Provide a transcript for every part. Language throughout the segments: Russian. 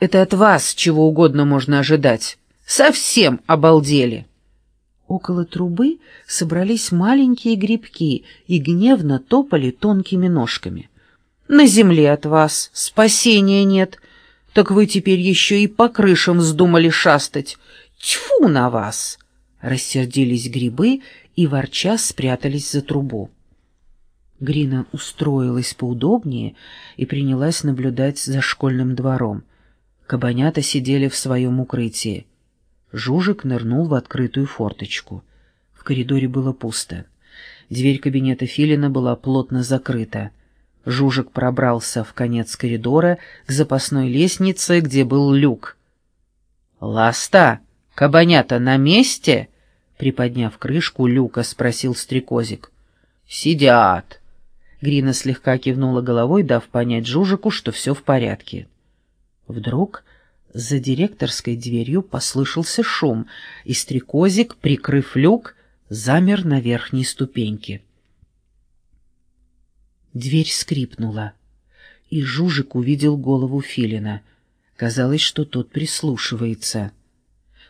Это от вас чего угодно можно ожидать. Совсем обалдели. Около трубы собрались маленькие грибки и гневно топали тонкими ножками. На земле от вас спасения нет, так вы теперь еще и по крышам вздумали шастать. Тьфу на вас! Рассердились грибы и ворча спрятались за трубу. Грина устроилась поудобнее и принялась наблюдать за школьным двором. Кабанята сидели в своем укрытии. Жужик нырнул в открытую форточку. В коридоре было пусто. Дверь кабинета Филина была плотно закрыта. Жужик пробрался в конец коридора к запасной лестнице, где был люк. «Ласта, кабанята на месте?» Приподняв крышку люка, спросил стрекозик. «Сидят». Грина слегка кивнула головой, дав понять Жужику, что все в порядке. Вдруг за директорской дверью послышался шум, и стрекозик, прикрыв люк, замер на верхней ступеньке. Дверь скрипнула, и Жужик увидел голову Филина. Казалось, что тот прислушивается.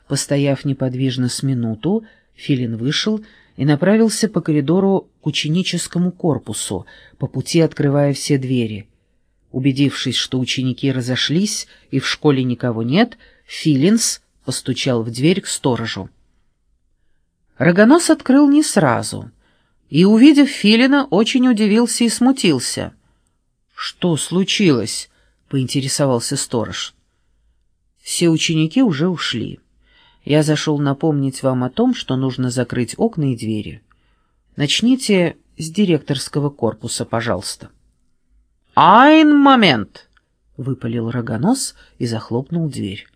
Постояв неподвижно с минуту, Филин вышел и направился по коридору к ученическому корпусу, по пути открывая все двери. Убедившись, что ученики разошлись и в школе никого нет, Филинс постучал в дверь к сторожу. Рогонос открыл не сразу и, увидев Филина, очень удивился и смутился. «Что случилось?» — поинтересовался сторож. «Все ученики уже ушли». Я зашел напомнить вам о том, что нужно закрыть окна и двери. Начните с директорского корпуса, пожалуйста. «Айн момент!» — выпалил рогонос и захлопнул дверь.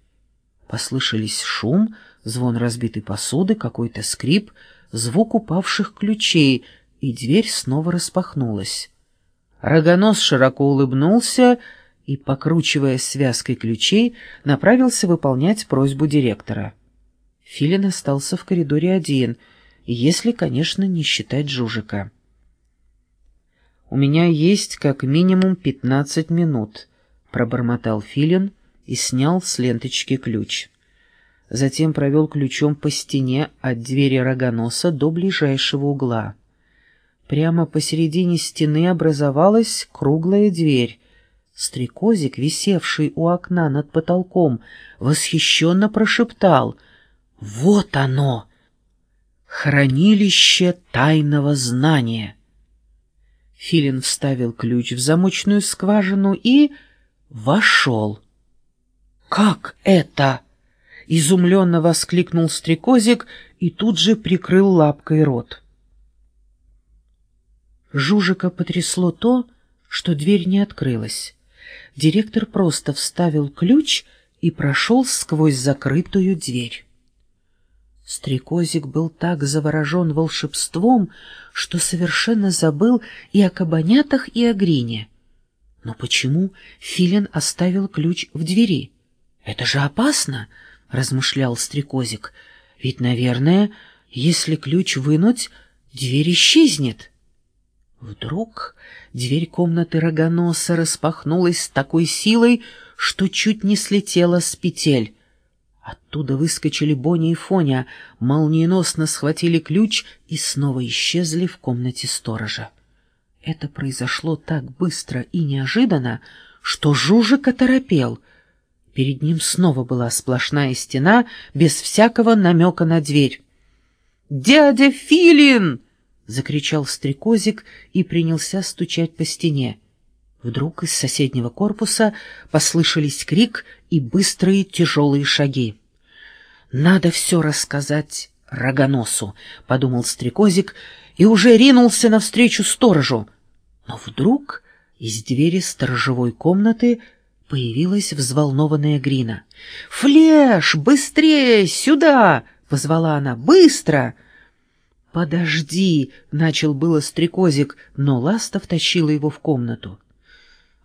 Послышались шум, звон разбитой посуды, какой-то скрип, звук упавших ключей, и дверь снова распахнулась. Рогонос широко улыбнулся и, покручивая связкой ключей, направился выполнять просьбу директора. Филин остался в коридоре один, если, конечно, не считать Жужика. «У меня есть как минимум пятнадцать минут», — пробормотал Филин и снял с ленточки ключ. Затем провел ключом по стене от двери рогоноса до ближайшего угла. Прямо посередине стены образовалась круглая дверь. Стрекозик, висевший у окна над потолком, восхищенно прошептал — вот оно! Хранилище тайного знания. Филин вставил ключ в замочную скважину и вошел. «Как это?» — изумленно воскликнул стрекозик и тут же прикрыл лапкой рот. Жужика потрясло то, что дверь не открылась. Директор просто вставил ключ и прошел сквозь закрытую дверь. Стрекозик был так заворожен волшебством, что совершенно забыл и о кабанятах, и о грине. Но почему Филин оставил ключ в двери? Это же опасно, размышлял Стрекозик. Ведь, наверное, если ключ вынуть, дверь исчезнет. Вдруг дверь комнаты рогоноса распахнулась с такой силой, что чуть не слетела с петель. Оттуда выскочили Бонни и Фоня, молниеносно схватили ключ и снова исчезли в комнате сторожа. Это произошло так быстро и неожиданно, что Жужик оторопел. Перед ним снова была сплошная стена, без всякого намека на дверь. «Дядя Филин!» — закричал стрекозик и принялся стучать по стене. Вдруг из соседнего корпуса послышались крик и быстрые тяжелые шаги. «Надо все рассказать рогоносу», — подумал стрекозик и уже ринулся навстречу сторожу. Но вдруг из двери сторожевой комнаты появилась взволнованная Грина. «Флеш, быстрее, сюда!» — позвала она. «Быстро!» «Подожди!» — начал было стрекозик, но Ласта втащила его в комнату.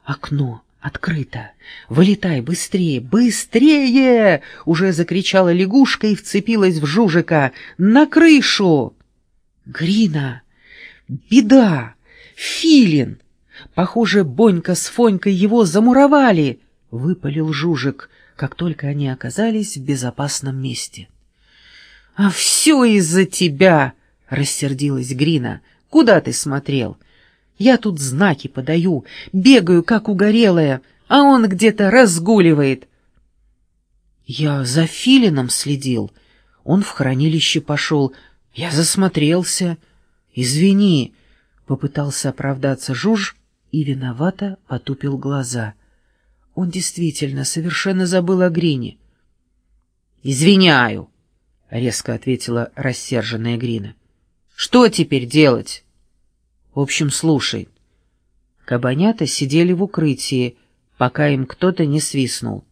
Окно открыто. Вылетай быстрее, быстрее! Уже закричала лягушка и вцепилась в Жужика. На крышу! Грина! Беда! Филин! Похоже, Бонька с Фонькой его замуровали. выпалил Жужик, как только они оказались в безопасном месте. «А все из-за тебя!» — рассердилась Грина. «Куда ты смотрел? Я тут знаки подаю, бегаю, как угорелая, а он где-то разгуливает». «Я за Филином следил. Он в хранилище пошел. Я засмотрелся. Извини», — попытался оправдаться Жуж и виновато потупил глаза. Он действительно совершенно забыл о Грине. «Извиняю», — резко ответила рассерженная Грина. «Что теперь делать?» «В общем, слушай. Кабанята сидели в укрытии, пока им кто-то не свистнул.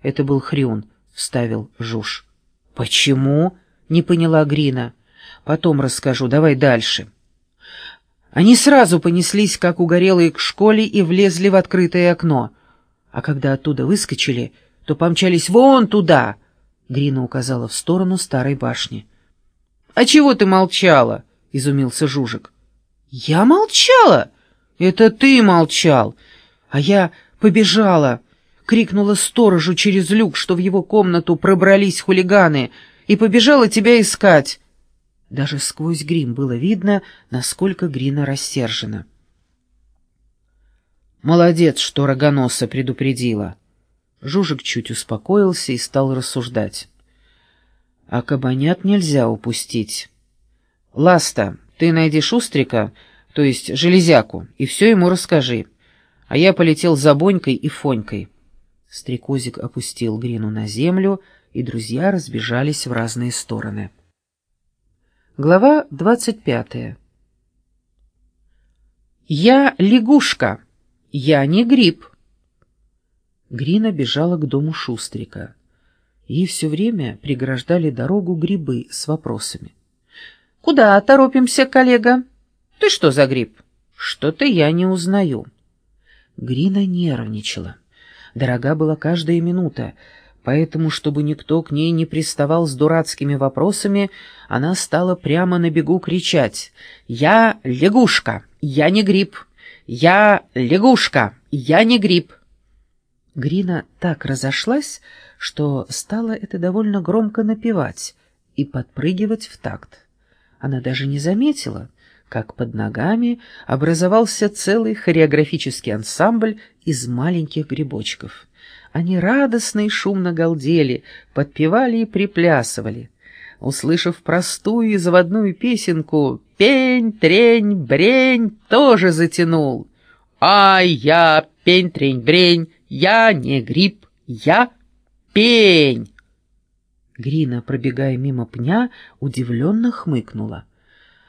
Это был Хрюн, — вставил Жуж. «Почему?» — не поняла Грина. «Потом расскажу, давай дальше». Они сразу понеслись, как угорелые, к школе и влезли в открытое окно. А когда оттуда выскочили, то помчались вон туда. Грина указала в сторону старой башни. «А чего ты молчала?» — изумился Жужик. «Я молчала? Это ты молчал. А я побежала» крикнула сторожу через люк, что в его комнату пробрались хулиганы, и побежала тебя искать. Даже сквозь грим было видно, насколько Грина рассержена. Молодец, что рогоноса предупредила. Жужик чуть успокоился и стал рассуждать. А кабанят нельзя упустить. Ласта, ты найди Шустрика, то есть Железяку, и все ему расскажи. А я полетел за Бонькой и Фонькой. Стрекозик опустил Грину на землю, и друзья разбежались в разные стороны. Глава двадцать пятая «Я лягушка, я не гриб». Грина бежала к дому Шустрика. Ей все время преграждали дорогу грибы с вопросами. «Куда торопимся, коллега? Ты что за гриб? Что-то я не узнаю». Грина нервничала. Дорога была каждая минута, поэтому, чтобы никто к ней не приставал с дурацкими вопросами, она стала прямо на бегу кричать «Я лягушка, я не гриб! Я лягушка, я не гриб!» Грина так разошлась, что стала это довольно громко напевать и подпрыгивать в такт. Она даже не заметила, как под ногами образовался целый хореографический ансамбль из маленьких грибочков. Они радостно и шумно галдели, подпевали и приплясывали. Услышав простую и заводную песенку «Пень, трень, брень» тоже затянул. «Ай, я пень, трень, брень, я не гриб, я пень!» Грина, пробегая мимо пня, удивленно хмыкнула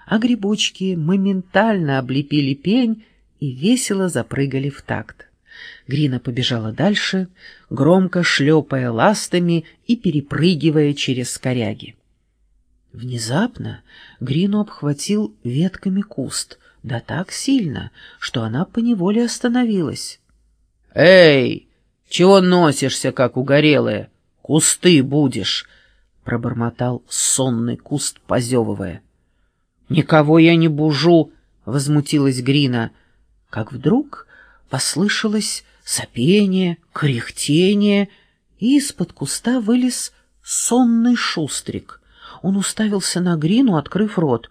а грибочки моментально облепили пень и весело запрыгали в такт. Грина побежала дальше, громко шлепая ластами и перепрыгивая через коряги. Внезапно Грину обхватил ветками куст, да так сильно, что она поневоле остановилась. «Эй, чего носишься, как угорелая? Кусты будешь!» — пробормотал сонный куст, позевывая. «Никого я не бужу!» — возмутилась Грина. Как вдруг послышалось сопение, кряхтение, и из-под куста вылез сонный шустрик. Он уставился на Грину, открыв рот.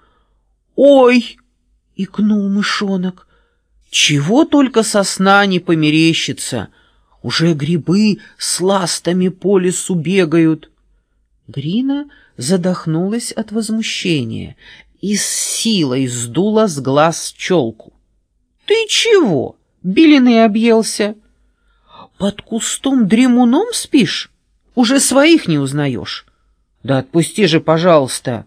«Ой!» — икнул мышонок. «Чего только сосна не померещится! Уже грибы с ластами по лесу бегают!» Грина задохнулась от возмущения и с силой сдула с глаз челку. «Ты чего, белины объелся? Под кустом дремуном спишь? Уже своих не узнаешь? Да отпусти же, пожалуйста!»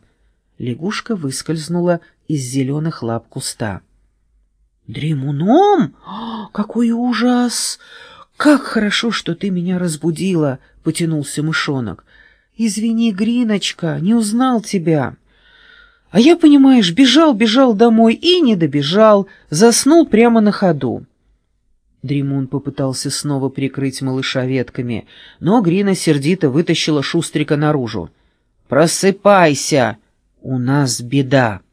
Лягушка выскользнула из зеленых лап куста. «Дремуном? Какой ужас! Как хорошо, что ты меня разбудила!» — потянулся мышонок. «Извини, Гриночка, не узнал тебя». А я, понимаешь, бежал-бежал домой и не добежал, заснул прямо на ходу. Дремун попытался снова прикрыть малыша ветками, но Грина сердито вытащила Шустрика наружу. «Просыпайся! У нас беда!»